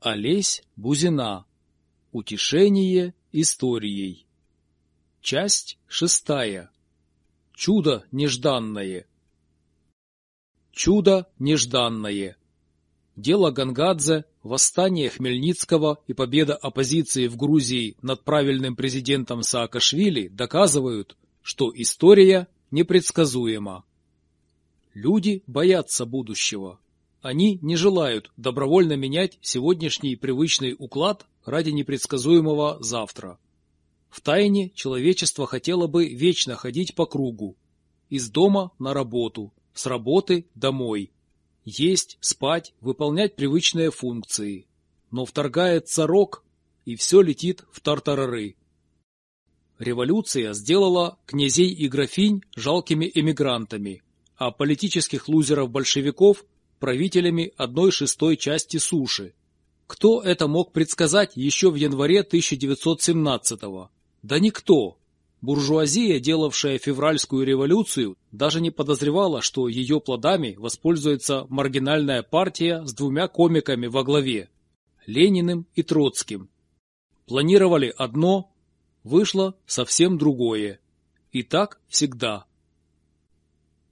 Олесь Бузина. Утешение историей. Часть шестая. Чудо нежданное. Чудо нежданное. Дело Гангадзе, восстание Хмельницкого и победа оппозиции в Грузии над правильным президентом Саакашвили доказывают, что история непредсказуема. Люди боятся будущего. Они не желают добровольно менять сегодняшний привычный уклад ради непредсказуемого завтра. В тайне человечество хотело бы вечно ходить по кругу. Из дома на работу, с работы домой. Есть, спать, выполнять привычные функции. Но вторгается рок, и все летит в тартарары. Революция сделала князей и графинь жалкими эмигрантами, а политических лузеров-большевиков правителями одной шестой части суши. Кто это мог предсказать еще в январе 1917-го? Да никто. Буржуазия, делавшая февральскую революцию, даже не подозревала, что ее плодами воспользуется маргинальная партия с двумя комиками во главе – Лениным и Троцким. Планировали одно, вышло совсем другое. И так всегда.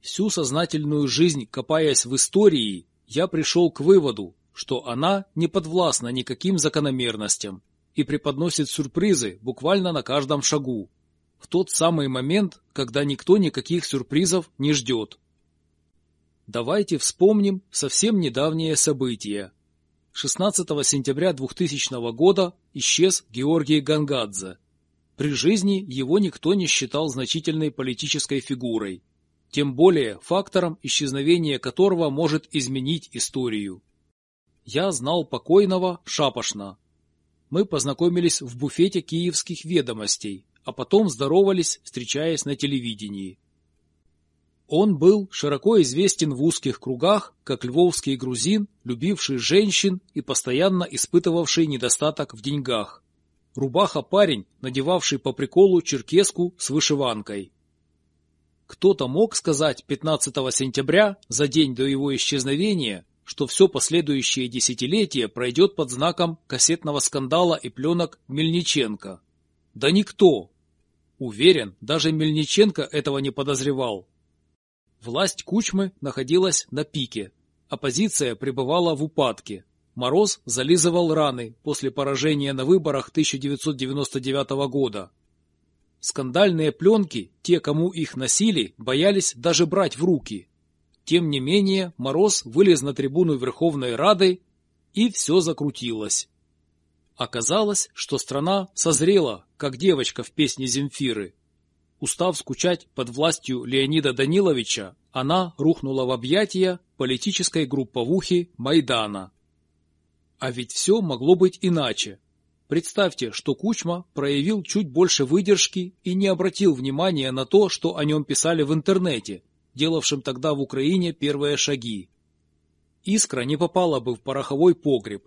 Всю сознательную жизнь, копаясь в истории, я пришел к выводу, что она не подвластна никаким закономерностям и преподносит сюрпризы буквально на каждом шагу, в тот самый момент, когда никто никаких сюрпризов не ждет. Давайте вспомним совсем недавнее событие. 16 сентября 2000 года исчез Георгий Гангадзе. При жизни его никто не считал значительной политической фигурой тем более фактором, исчезновения которого может изменить историю. Я знал покойного шапошно. Мы познакомились в буфете киевских ведомостей, а потом здоровались, встречаясь на телевидении. Он был широко известен в узких кругах, как львовский грузин, любивший женщин и постоянно испытывавший недостаток в деньгах. Рубаха-парень, надевавший по приколу черкеску с вышиванкой. Кто-то мог сказать 15 сентября, за день до его исчезновения, что все последующее десятилетие пройдет под знаком кассетного скандала и пленок Мельниченко. Да никто. Уверен, даже Мельниченко этого не подозревал. Власть Кучмы находилась на пике. Оппозиция пребывала в упадке. Мороз зализывал раны после поражения на выборах 1999 года. Скандальные пленки, те, кому их носили, боялись даже брать в руки. Тем не менее, Мороз вылез на трибуну Верховной Рады, и все закрутилось. Оказалось, что страна созрела, как девочка в песне Земфиры. Устав скучать под властью Леонида Даниловича, она рухнула в объятия политической групповухи Майдана. А ведь все могло быть иначе. Представьте, что Кучма проявил чуть больше выдержки и не обратил внимания на то, что о нем писали в интернете, делавшем тогда в Украине первые шаги. Искра не попала бы в пороховой погреб.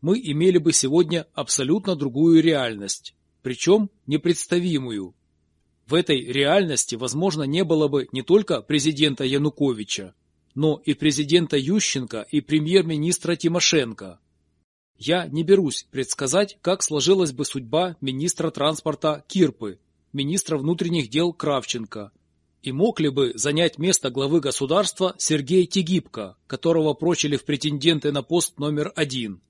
Мы имели бы сегодня абсолютно другую реальность, причем непредставимую. В этой реальности, возможно, не было бы не только президента Януковича, но и президента Ющенко и премьер-министра Тимошенко. Я не берусь предсказать, как сложилась бы судьба министра транспорта Кирпы, министра внутренних дел Кравченко, и мог ли бы занять место главы государства Сергей Тегибко, которого прочили в претенденты на пост номер один.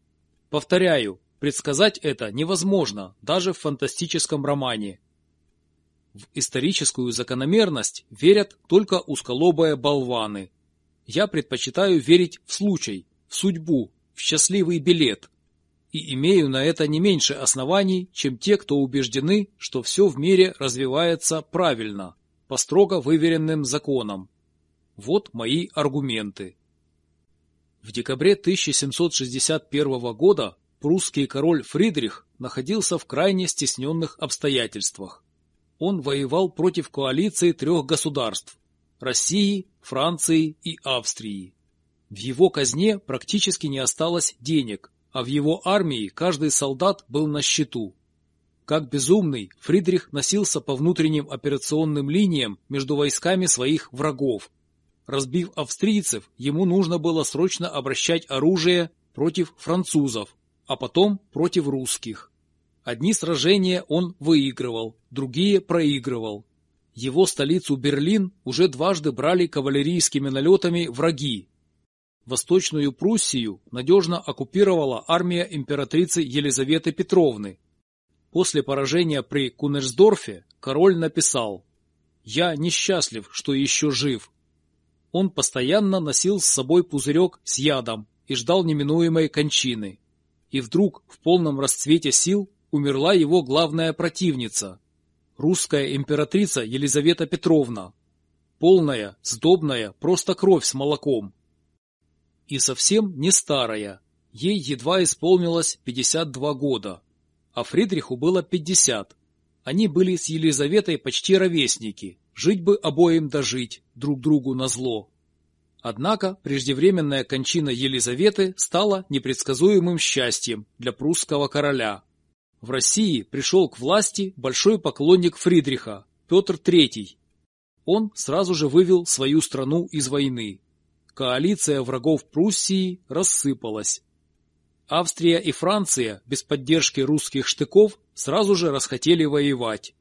Повторяю, предсказать это невозможно, даже в фантастическом романе. В историческую закономерность верят только узколобые болваны. Я предпочитаю верить в случай, в судьбу, в счастливый билет, и имею на это не меньше оснований, чем те, кто убеждены, что все в мире развивается правильно, по строго выверенным законам. Вот мои аргументы. В декабре 1761 года прусский король Фридрих находился в крайне стесненных обстоятельствах. Он воевал против коалиции трех государств – России, Франции и Австрии. В его казне практически не осталось денег, а в его армии каждый солдат был на счету. Как безумный, Фридрих носился по внутренним операционным линиям между войсками своих врагов. Разбив австрийцев, ему нужно было срочно обращать оружие против французов, а потом против русских. Одни сражения он выигрывал, другие проигрывал. Его столицу Берлин уже дважды брали кавалерийскими налетами враги. Восточную Пруссию надежно оккупировала армия императрицы Елизаветы Петровны. После поражения при Кунерсдорфе король написал «Я несчастлив, что еще жив». Он постоянно носил с собой пузырек с ядом и ждал неминуемой кончины. И вдруг в полном расцвете сил умерла его главная противница – русская императрица Елизавета Петровна. Полная, сдобная, просто кровь с молоком. И совсем не старая, ей едва исполнилось 52 года, а Фридриху было 50. Они были с Елизаветой почти ровесники, жить бы обоим дожить, друг другу назло. Однако преждевременная кончина Елизаветы стала непредсказуемым счастьем для прусского короля. В России пришел к власти большой поклонник Фридриха, Петр III. Он сразу же вывел свою страну из войны. Коалиция врагов Пруссии рассыпалась. Австрия и Франция без поддержки русских штыков сразу же расхотели воевать.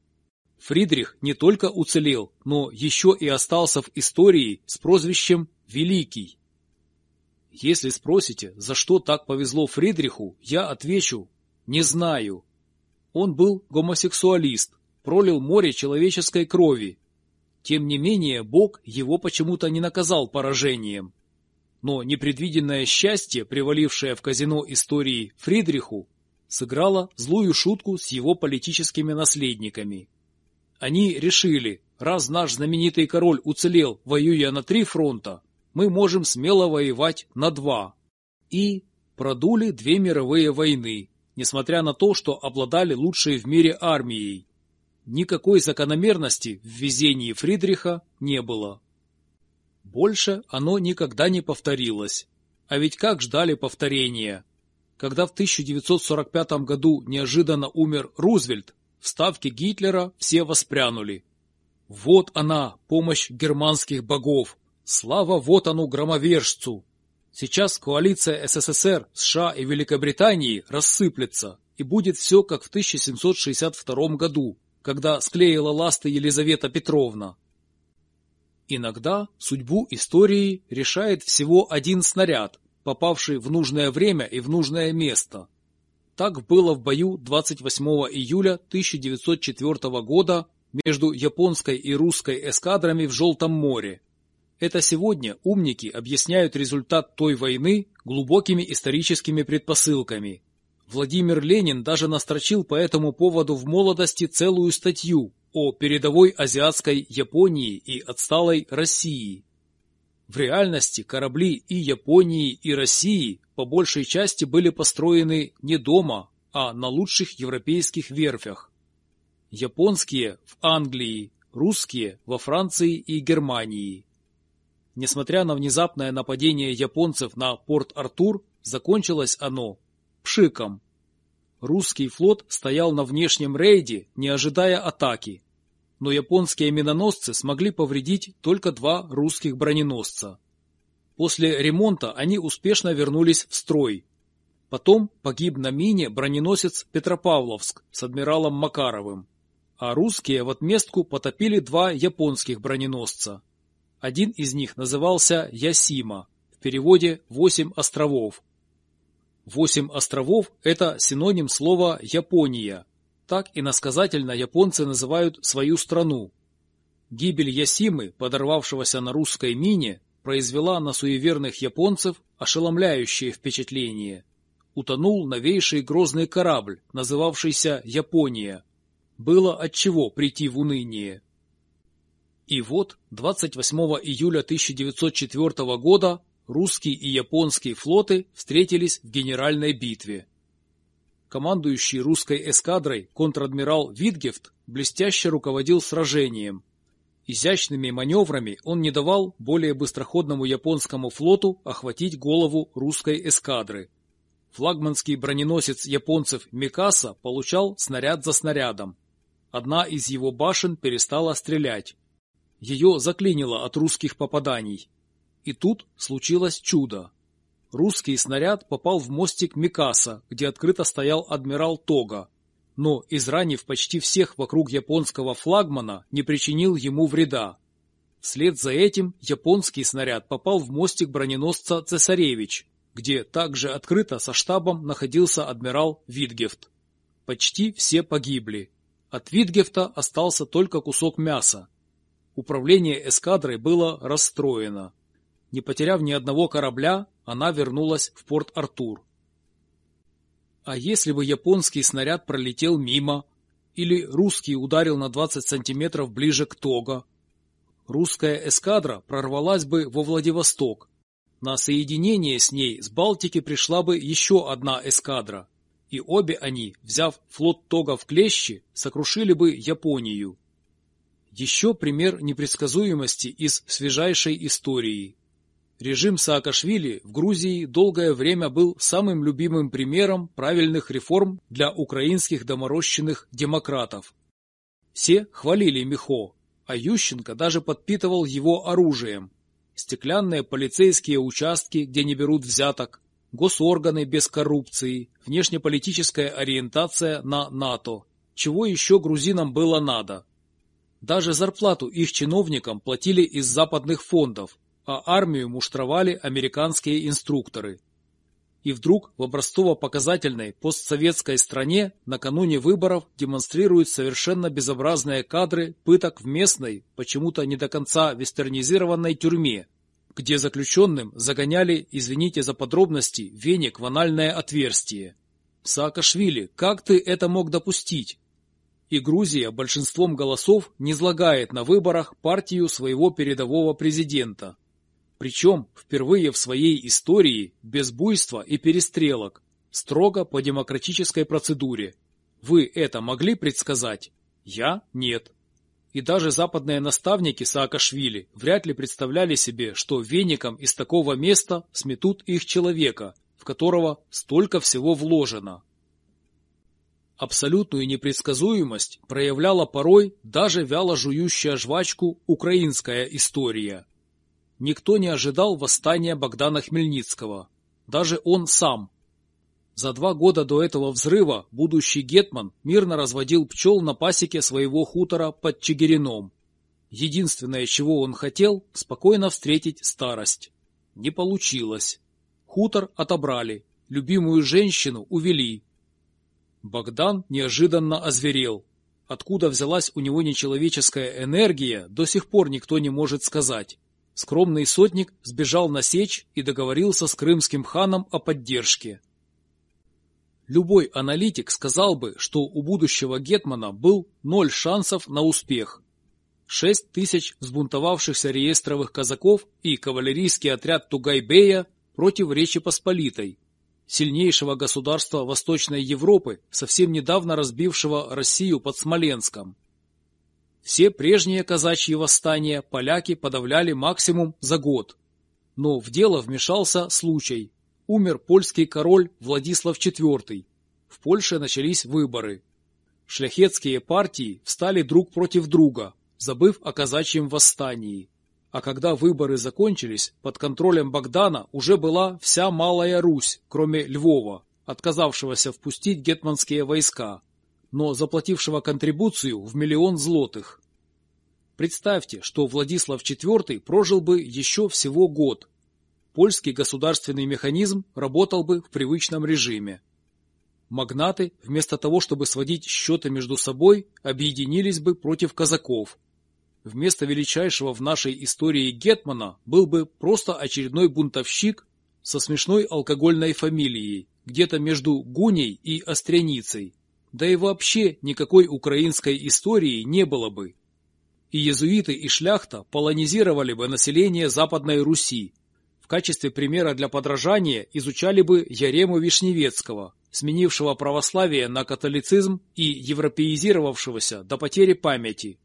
Фридрих не только уцелел, но еще и остался в истории с прозвищем «Великий». Если спросите, за что так повезло Фридриху, я отвечу «не знаю». Он был гомосексуалист, пролил море человеческой крови. Тем не менее, Бог его почему-то не наказал поражением. Но непредвиденное счастье, привалившее в казино истории Фридриху, сыграло злую шутку с его политическими наследниками. Они решили, раз наш знаменитый король уцелел, воюя на три фронта, мы можем смело воевать на два. И продули две мировые войны, несмотря на то, что обладали лучшей в мире армией. Никакой закономерности в везении Фридриха не было. Больше оно никогда не повторилось. А ведь как ждали повторения? Когда в 1945 году неожиданно умер Рузвельт, в Гитлера все воспрянули. Вот она, помощь германских богов. Слава вот ону громовержцу. Сейчас коалиция СССР, США и Великобритании рассыплется, и будет все как в 1762 году, когда склеила ласты Елизавета Петровна. Иногда судьбу истории решает всего один снаряд, попавший в нужное время и в нужное место. Так было в бою 28 июля 1904 года между японской и русской эскадрами в Желтом море. Это сегодня умники объясняют результат той войны глубокими историческими предпосылками. Владимир Ленин даже настрочил по этому поводу в молодости целую статью о передовой азиатской Японии и отсталой России. В реальности корабли и Японии, и России по большей части были построены не дома, а на лучших европейских верфях. Японские в Англии, русские во Франции и Германии. Несмотря на внезапное нападение японцев на Порт-Артур, закончилось оно пшиком. Русский флот стоял на внешнем рейде, не ожидая атаки. Но японские миноносцы смогли повредить только два русских броненосца. После ремонта они успешно вернулись в строй. Потом погиб на мине броненосец Петропавловск с адмиралом Макаровым. А русские в отместку потопили два японских броненосца. Один из них назывался Ясима, в переводе «восемь островов». Восемь островов – это синоним слова «Япония». Так иносказательно японцы называют свою страну. Гибель Ясимы, подорвавшегося на русской мине, произвела на суеверных японцев ошеломляющее впечатление. Утонул новейший грозный корабль, называвшийся «Япония». Было от чего прийти в уныние. И вот 28 июля 1904 года русский и японский флоты встретились в генеральной битве. Командующий русской эскадрой контр-адмирал Витгефт блестяще руководил сражением. Изящными маневрами он не давал более быстроходному японскому флоту охватить голову русской эскадры. Флагманский броненосец японцев Микаса получал снаряд за снарядом. Одна из его башен перестала стрелять. Ее заклинило от русских попаданий. И тут случилось чудо. русский снаряд попал в мостик Микаса, где открыто стоял адмирал Тога, но, изранив почти всех вокруг японского флагмана, не причинил ему вреда. Вслед за этим японский снаряд попал в мостик броненосца «Цесаревич», где также открыто со штабом находился адмирал Витгефт. Почти все погибли. От Витгефта остался только кусок мяса. Управление эскадрой было расстроено. Не потеряв ни одного корабля, она вернулась в порт Артур. А если бы японский снаряд пролетел мимо, или русский ударил на 20 сантиметров ближе к Того, русская эскадра прорвалась бы во Владивосток. На соединение с ней с Балтики пришла бы еще одна эскадра, и обе они, взяв флот Тога в клещи, сокрушили бы Японию. Еще пример непредсказуемости из свежайшей истории. Режим Саакашвили в Грузии долгое время был самым любимым примером правильных реформ для украинских доморощенных демократов. Все хвалили Михо, а Ющенко даже подпитывал его оружием. Стеклянные полицейские участки, где не берут взяток, госорганы без коррупции, внешнеполитическая ориентация на НАТО. Чего еще грузинам было надо? Даже зарплату их чиновникам платили из западных фондов, а армию муштровали американские инструкторы. И вдруг в образцово-показательной постсоветской стране накануне выборов демонстрируют совершенно безобразные кадры пыток в местной, почему-то не до конца вестернизированной тюрьме, где заключенным загоняли, извините за подробности, веник в анальное отверстие. Саакашвили, как ты это мог допустить? И Грузия большинством голосов не злагает на выборах партию своего передового президента. Причем впервые в своей истории без буйства и перестрелок, строго по демократической процедуре. Вы это могли предсказать? Я – нет. И даже западные наставники Саакашвили вряд ли представляли себе, что веником из такого места сметут их человека, в которого столько всего вложено. Абсолютную непредсказуемость проявляла порой даже вяло жующая жвачку украинская история. Никто не ожидал восстания Богдана Хмельницкого. Даже он сам. За два года до этого взрыва будущий гетман мирно разводил пчел на пасеке своего хутора под Чигирином. Единственное, чего он хотел, спокойно встретить старость. Не получилось. Хутор отобрали, любимую женщину увели. Богдан неожиданно озверел. Откуда взялась у него нечеловеческая энергия, до сих пор никто не может сказать. Скромный сотник сбежал на сечь и договорился с крымским ханом о поддержке. Любой аналитик сказал бы, что у будущего Гетмана был ноль шансов на успех. Шесть тысяч взбунтовавшихся реестровых казаков и кавалерийский отряд Тугайбея против Речи Посполитой, сильнейшего государства Восточной Европы, совсем недавно разбившего Россию под Смоленском. Все прежние казачьи восстания поляки подавляли максимум за год. Но в дело вмешался случай. Умер польский король Владислав IV. В Польше начались выборы. Шляхетские партии встали друг против друга, забыв о казачьем восстании. А когда выборы закончились, под контролем Богдана уже была вся Малая Русь, кроме Львова, отказавшегося впустить гетманские войска но заплатившего контрибуцию в миллион злотых. Представьте, что Владислав IV прожил бы еще всего год. Польский государственный механизм работал бы в привычном режиме. Магнаты, вместо того, чтобы сводить счеты между собой, объединились бы против казаков. Вместо величайшего в нашей истории Гетмана был бы просто очередной бунтовщик со смешной алкогольной фамилией, где-то между Гуней и Остряницей. Да и вообще никакой украинской истории не было бы. И езуиты, и шляхта полонизировали бы население Западной Руси. В качестве примера для подражания изучали бы Ярему Вишневецкого, сменившего православие на католицизм и европеизировавшегося до потери памяти.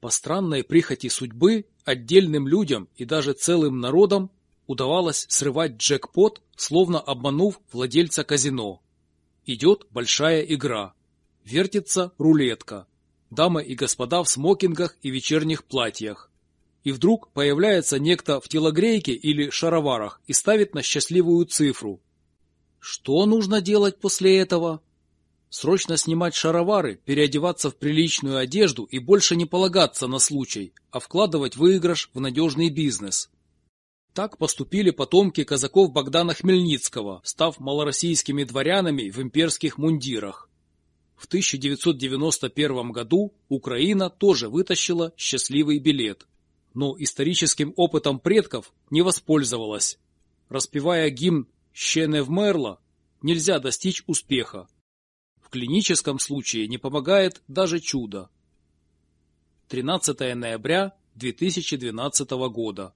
По странной прихоти судьбы отдельным людям и даже целым народам удавалось срывать джекпот, словно обманув владельца казино. Идет большая игра. Вертится рулетка. Дамы и господа в смокингах и вечерних платьях. и вдруг появляется некто в телогрейке или шароварах и ставит на счастливую цифру. Что нужно делать после этого? Срочно снимать шаровары, переодеваться в приличную одежду и больше не полагаться на случай, а вкладывать выигрыш в надежный бизнес. Так поступили потомки казаков Богдана Хмельницкого, став малороссийскими дворянами в имперских мундирах. В 1991 году Украина тоже вытащила счастливый билет, но историческим опытом предков не воспользовалась. Распевая гимн «Ще не вмерла», нельзя достичь успеха. В клиническом случае не помогает даже чудо. 13 ноября 2012 года.